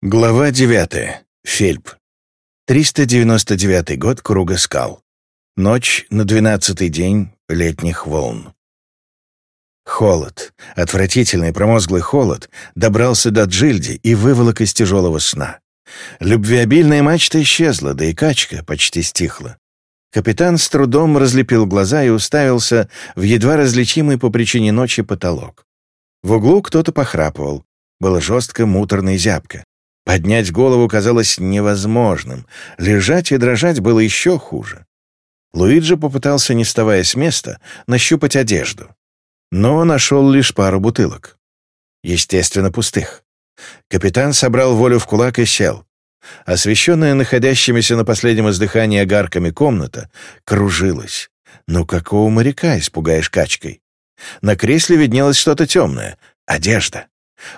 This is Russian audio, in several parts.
Глава 9. Фельп. 399 год Круга скал. Ночь на двенадцатый день летних волн. Холод, отвратительный промозглый холод, добрался до Джильди и выволок из тяжелого сна. Любвеобильная мачта исчезла, да и качка почти стихла. Капитан с трудом разлепил глаза и уставился в едва различимый по причине ночи потолок. В углу кто-то похрапывал. Было жестко, муторно и зябко. Поднять голову казалось невозможным. Лежать и дрожать было еще хуже. Луиджи попытался, не вставая с места, нащупать одежду. Но нашел лишь пару бутылок. Естественно, пустых. Капитан собрал волю в кулак и сел. Освещенная находящимися на последнем издыхании огарками комната кружилась. Ну какого моряка испугаешь качкой? На кресле виднелось что-то темное — одежда.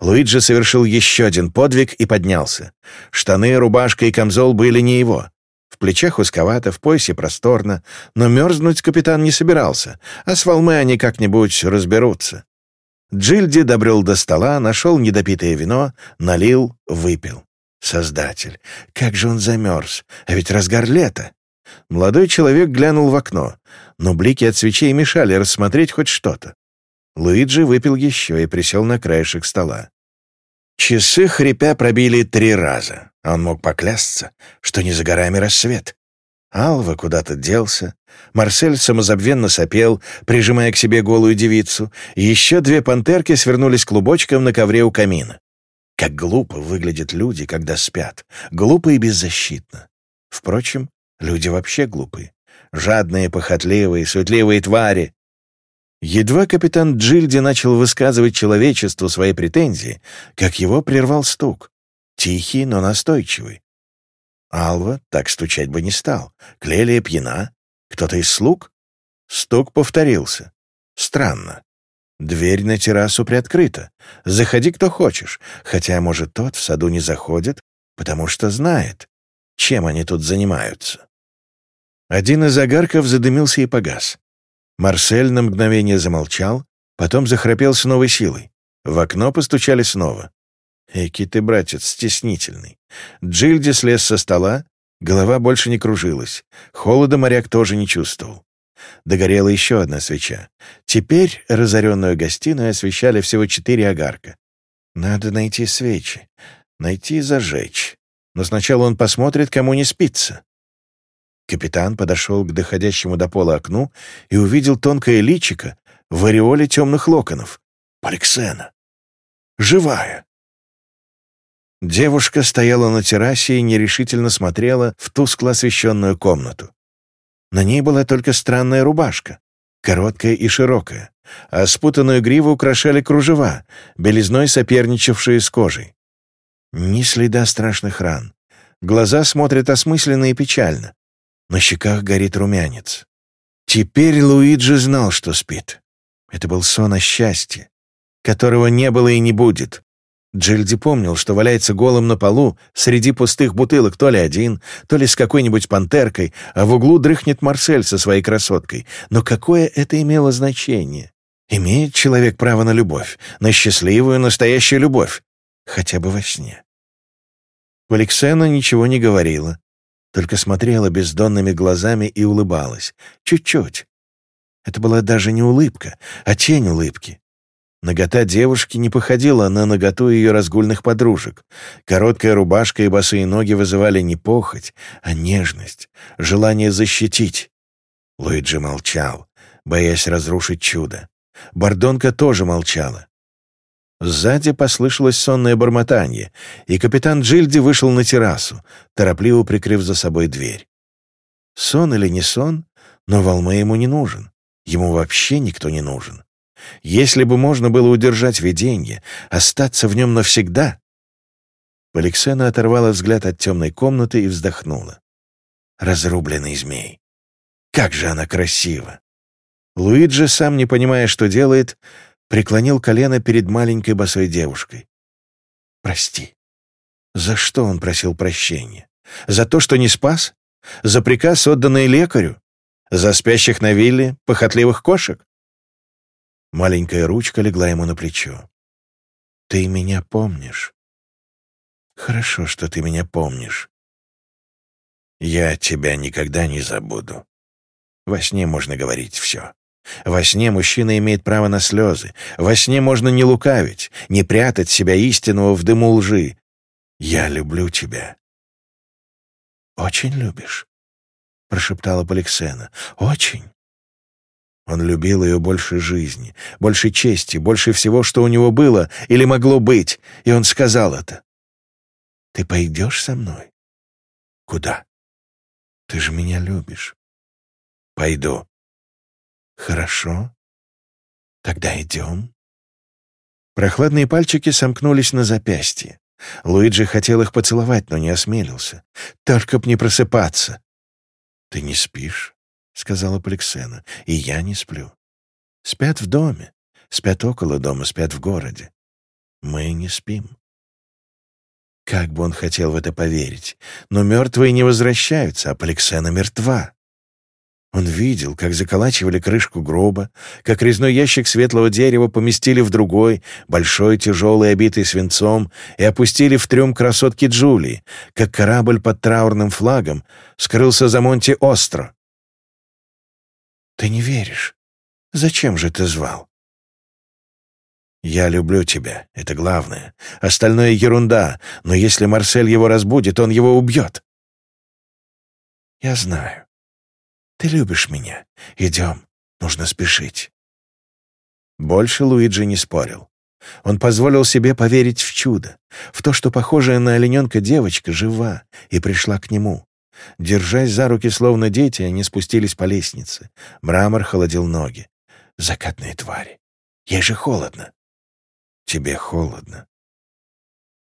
Луиджи совершил еще один подвиг и поднялся. Штаны, рубашка и камзол были не его. В плечах узковато, в поясе просторно, но мерзнуть капитан не собирался, а с волмы они как-нибудь разберутся. Джильди добрел до стола, нашел недопитое вино, налил, выпил. Создатель, как же он замерз, а ведь разгар лета. Молодой человек глянул в окно, но блики от свечей мешали рассмотреть хоть что-то. Луиджи выпил еще и присел на краешек стола. Часы хрипя пробили три раза. Он мог поклясться, что не за горами рассвет. Алва куда-то делся. Марсель самозабвенно сопел, прижимая к себе голую девицу. Еще две пантерки свернулись клубочком на ковре у камина. Как глупо выглядят люди, когда спят. Глупо и беззащитно. Впрочем, люди вообще глупые, Жадные, похотливые, суетливые твари. Едва капитан Джильди начал высказывать человечеству свои претензии, как его прервал стук. Тихий, но настойчивый. Алва так стучать бы не стал. Клелия пьяна. Кто-то из слуг? Стук повторился. Странно. Дверь на террасу приоткрыта. Заходи, кто хочешь. Хотя, может, тот в саду не заходит, потому что знает, чем они тут занимаются. Один из огарков задымился и погас. Марсель на мгновение замолчал, потом захрапел с новой силой. В окно постучали снова. «Эки ты, братец, стеснительный». Джильди слез со стола, голова больше не кружилась. Холода моряк тоже не чувствовал. Догорела еще одна свеча. Теперь разоренную гостиную освещали всего четыре огарка. Надо найти свечи. Найти и зажечь. Но сначала он посмотрит, кому не спится. Капитан подошел к доходящему до пола окну и увидел тонкое личико в ореоле темных локонов. Поликсена. Живая. Девушка стояла на террасе и нерешительно смотрела в тускло освещенную комнату. На ней была только странная рубашка, короткая и широкая, а спутанную гриву украшали кружева, белизной соперничавшие с кожей. Ни следа страшных ран. Глаза смотрят осмысленно и печально, на щеках горит румянец. Теперь Луиджи знал, что спит. Это был сон о счастье, которого не было и не будет. Джильди помнил, что валяется голым на полу среди пустых бутылок то ли один, то ли с какой-нибудь пантеркой, а в углу дрыхнет Марсель со своей красоткой. Но какое это имело значение? Имеет человек право на любовь, на счастливую настоящую любовь, хотя бы во сне. Валексена ничего не говорила, только смотрела бездонными глазами и улыбалась. Чуть-чуть. Это была даже не улыбка, а тень улыбки. Нагота девушки не походила на наготу ее разгульных подружек. Короткая рубашка и босые ноги вызывали не похоть, а нежность, желание защитить. Луиджи молчал, боясь разрушить чудо. Бордонка тоже молчала. Сзади послышалось сонное бормотание, и капитан Джильди вышел на террасу, торопливо прикрыв за собой дверь. Сон или не сон, но Волме ему не нужен. Ему вообще никто не нужен. Если бы можно было удержать видение, остаться в нем навсегда... Поликсена оторвала взгляд от темной комнаты и вздохнула. Разрубленный змей. Как же она красива! Луиджи, сам не понимая, что делает, преклонил колено перед маленькой босой девушкой. «Прости». За что он просил прощения? За то, что не спас? За приказ, отданный лекарю? За спящих на вилле похотливых кошек? Маленькая ручка легла ему на плечо. «Ты меня помнишь?» «Хорошо, что ты меня помнишь. Я тебя никогда не забуду. Во сне можно говорить все». Во сне мужчина имеет право на слезы. Во сне можно не лукавить, не прятать себя истинного в дыму лжи. «Я люблю тебя». «Очень любишь», — прошептала Поликсена. «Очень». Он любил ее больше жизни, больше чести, больше всего, что у него было или могло быть, и он сказал это. «Ты пойдешь со мной?» «Куда?» «Ты же меня любишь». «Пойду», «Хорошо. Тогда идем». Прохладные пальчики сомкнулись на запястье. Луиджи хотел их поцеловать, но не осмелился. «Только б не просыпаться!» «Ты не спишь?» — сказала Поликсена. «И я не сплю. Спят в доме, спят около дома, спят в городе. Мы не спим». Как бы он хотел в это поверить, но мертвые не возвращаются, а Поликсена мертва. Он видел, как заколачивали крышку гроба, как резной ящик светлого дерева поместили в другой, большой, тяжелый, обитый свинцом, и опустили в трюм красотки Джулии, как корабль под траурным флагом скрылся за Монте Остро. «Ты не веришь. Зачем же ты звал?» «Я люблю тебя, это главное. Остальное — ерунда, но если Марсель его разбудит, он его убьет». «Я знаю. Ты любишь меня. Идем. Нужно спешить». Больше Луиджи не спорил. Он позволил себе поверить в чудо, в то, что похожая на олененка девочка жива и пришла к нему. Держась за руки, словно дети, они спустились по лестнице. Мрамор холодил ноги. «Закатные твари! Ей же холодно!» «Тебе холодно?»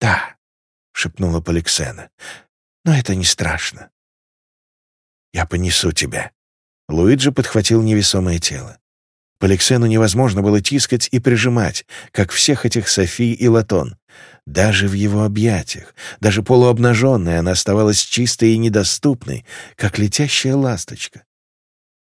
«Да», — шепнула Поликсена. «Но это не страшно». «Я понесу тебя», Луиджи подхватил невесомое тело. Поликсену невозможно было тискать и прижимать, как всех этих Софи и Латон. Даже в его объятиях, даже полуобнаженная, она оставалась чистой и недоступной, как летящая ласточка.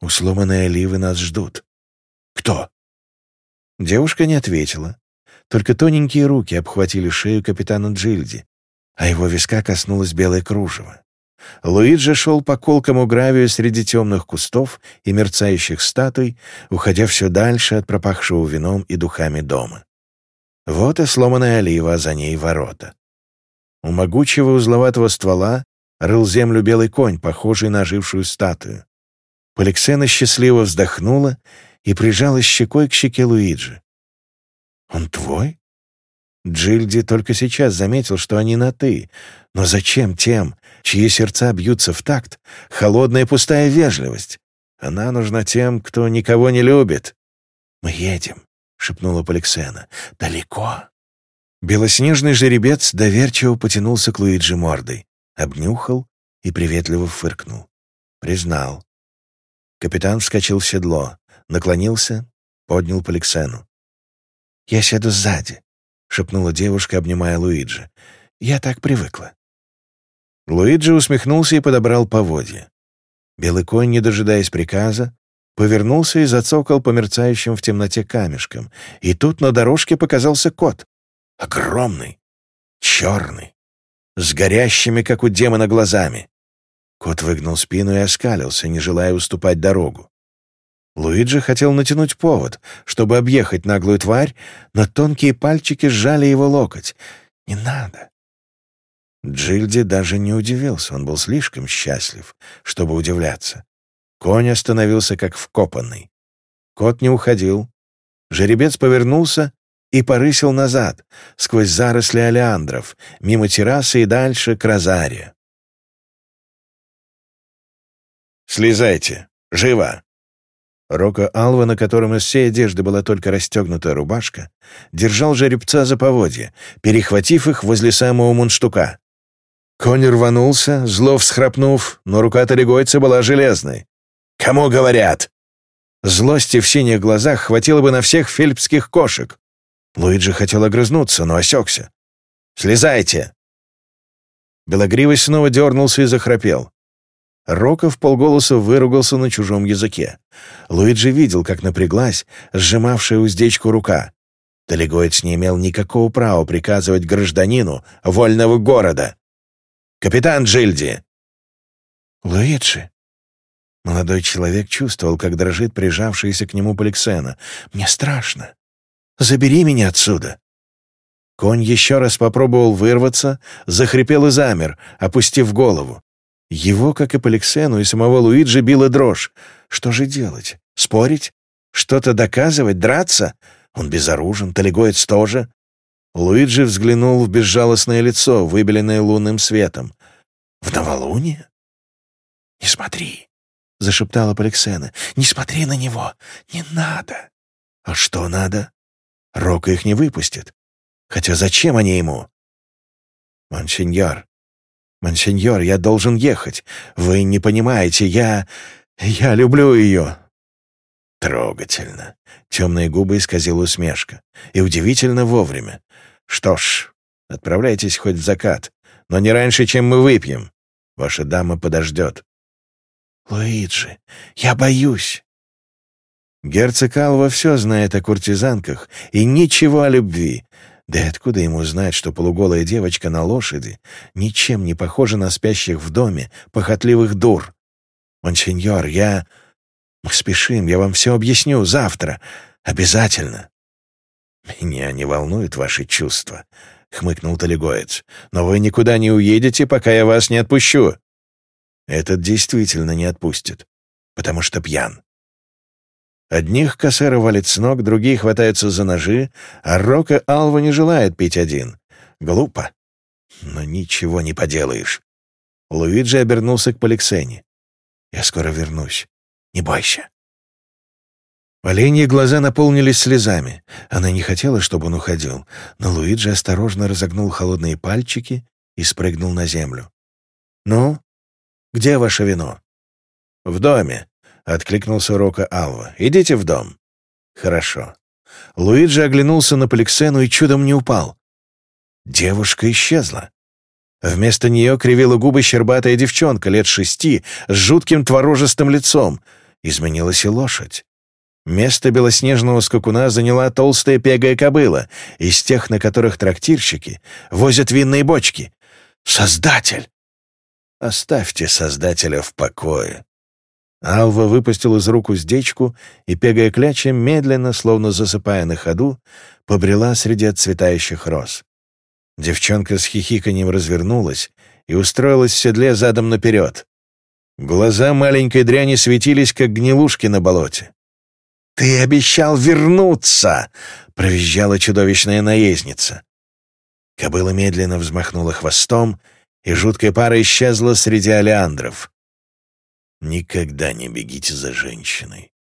У оливы нас ждут. Кто? Девушка не ответила. Только тоненькие руки обхватили шею капитана Джильди, а его виска коснулась белое кружево. Луиджи шел по колкому гравию среди темных кустов и мерцающих статуй, уходя все дальше от пропахшего вином и духами дома. Вот и сломанная олива, за ней ворота. У могучего узловатого ствола рыл землю белый конь, похожий на ожившую статую. Поликсена счастливо вздохнула и прижалась щекой к щеке Луиджи. «Он твой?» Джильди только сейчас заметил, что они на «ты». Но зачем тем, чьи сердца бьются в такт, холодная пустая вежливость? Она нужна тем, кто никого не любит. «Мы едем», — шепнула Поликсена. «Далеко». Белоснежный жеребец доверчиво потянулся к Луиджи мордой, обнюхал и приветливо фыркнул. Признал. Капитан вскочил в седло, наклонился, поднял Поликсену. «Я седу сзади», шепнула девушка, обнимая Луиджи. «Я так привыкла». Луиджи усмехнулся и подобрал поводья. Белый конь, не дожидаясь приказа, повернулся и зацокал по мерцающим в темноте камешкам. И тут на дорожке показался кот. Огромный, черный, с горящими, как у демона, глазами. Кот выгнал спину и оскалился, не желая уступать дорогу. Луиджи хотел натянуть повод, чтобы объехать наглую тварь, но тонкие пальчики сжали его локоть. «Не надо!» Джильди даже не удивился, он был слишком счастлив, чтобы удивляться. Конь остановился как вкопанный. Кот не уходил. Жеребец повернулся и порысил назад, сквозь заросли олеандров, мимо террасы и дальше к розаре. «Слезайте! Живо!» Рока Алва, на котором из всей одежды была только расстегнутая рубашка, держал жеребца за поводья, перехватив их возле самого мунштука. Конь рванулся, зло всхрапнув, но рука Талигойца была железной. «Кому говорят?» Злости в синих глазах хватило бы на всех фельпских кошек. Луиджи хотел огрызнуться, но осекся. «Слезайте!» Белогривый снова дернулся и захрапел. Рокко в полголоса выругался на чужом языке. Луиджи видел, как напряглась, сжимавшая уздечку рука. Талигоец не имел никакого права приказывать гражданину вольного города. «Капитан Джильди!» «Луиджи!» Молодой человек чувствовал, как дрожит прижавшаяся к нему Поликсена. «Мне страшно! Забери меня отсюда!» Конь еще раз попробовал вырваться, захрипел и замер, опустив голову. Его, как и Поликсену, и самого Луиджи била дрожь. Что же делать? Спорить? Что-то доказывать? Драться? Он безоружен, талигоец тоже. Луиджи взглянул в безжалостное лицо, выбеленное лунным светом. «В новолуние?» «Не смотри», — зашептала Поликсена. «Не смотри на него! Не надо!» «А что надо?» Рок их не выпустит. Хотя зачем они ему?» «Монсеньор, «Монсеньор, я должен ехать. Вы не понимаете, я... я люблю ее». Трогательно. Темные губы исказила усмешка. И удивительно вовремя. «Что ж, отправляйтесь хоть в закат, но не раньше, чем мы выпьем. Ваша дама подождет». «Луиджи, я боюсь». Герцог Алва все знает о куртизанках и ничего о любви, да откуда ему знать, что полуголая девочка на лошади ничем не похожа на спящих в доме похотливых дур? «Монсеньор, я...» «Мы спешим, я вам все объясню завтра. Обязательно». «Меня не волнуют ваши чувства», — хмыкнул Талигоец. «Но вы никуда не уедете, пока я вас не отпущу». «Этот действительно не отпустит, потому что пьян. Одних косера валит с ног, другие хватаются за ножи, а Рока Алва не желает пить один. Глупо. Но ничего не поделаешь. Луиджи обернулся к Поликсене. «Я скоро вернусь. Не бойся». Оленьи глаза наполнились слезами. Она не хотела, чтобы он уходил, но Луиджи осторожно разогнул холодные пальчики и спрыгнул на землю. «Ну, где ваше вино?» «В доме», — откликнулся Рока Алва. «Идите в дом». «Хорошо». Луиджи оглянулся на Поликсену и чудом не упал. Девушка исчезла. Вместо нее кривила губы щербатая девчонка лет шести с жутким творожистым лицом. Изменилась и лошадь. Место белоснежного скакуна заняла толстая пегая кобыла, из тех, на которых трактирщики возят винные бочки. «Создатель!» «Оставьте Создателя в покое», Алва выпустил из рук уздечку и, пегая кляча, медленно, словно засыпая на ходу, побрела среди отцветающих роз. Девчонка с хихиканием развернулась и устроилась в седле задом наперед. Глаза маленькой дряни светились, как гнилушки на болоте. «Ты обещал вернуться!» — провизжала чудовищная наездница. Кобыла медленно взмахнула хвостом, и жуткая пара исчезла среди олеандров. Никогда не бегите за женщиной.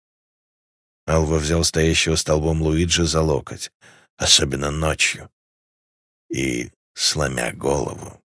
Алва взял стоящего столбом Луиджи за локоть, особенно ночью, и, сломя голову,